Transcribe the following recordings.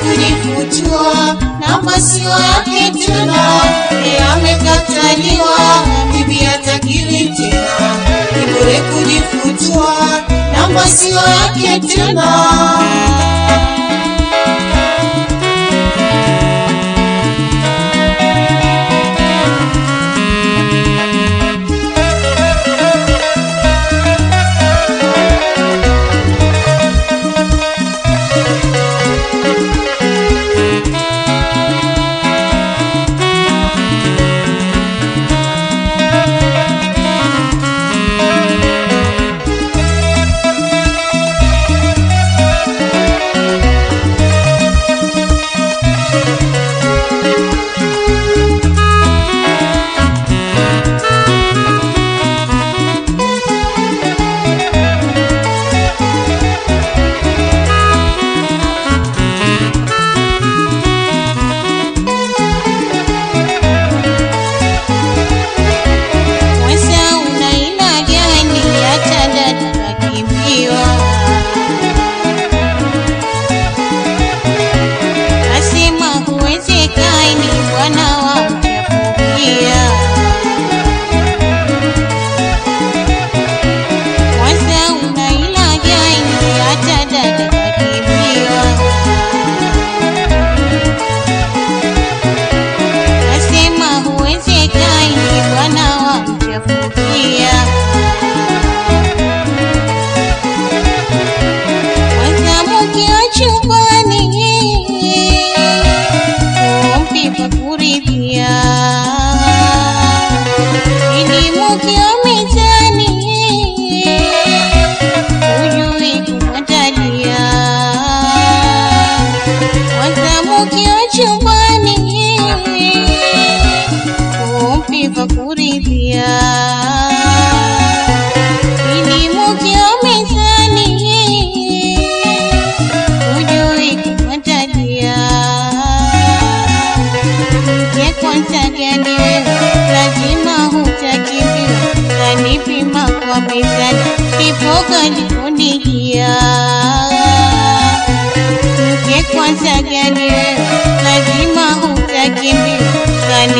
tengere na masio yake tena. Amekataliwa, bibi atakiwi tena, tengere kujifutua, na masio yake tena.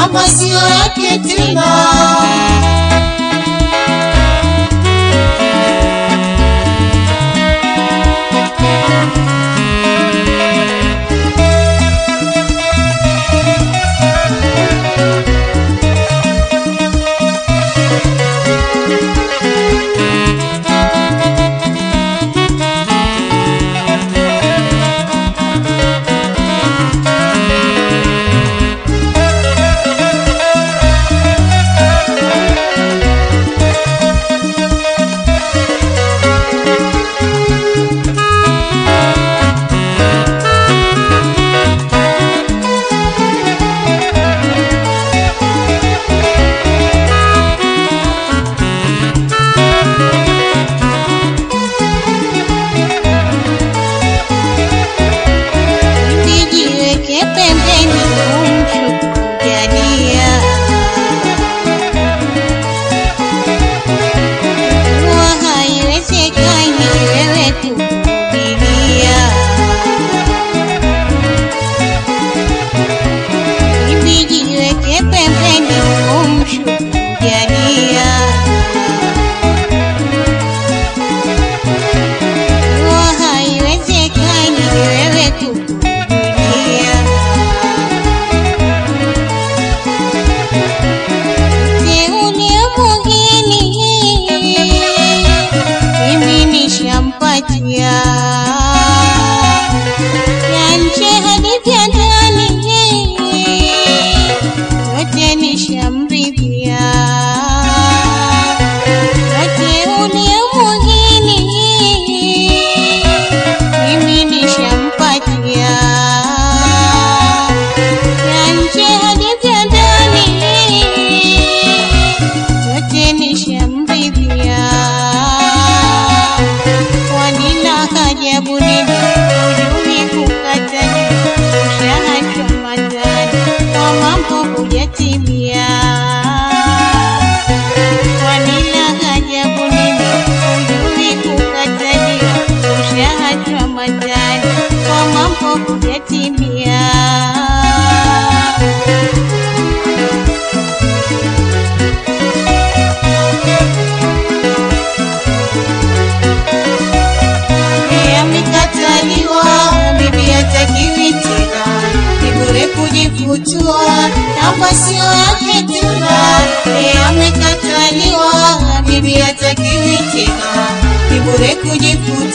namba sio yake tena. You. Yeah. Tena,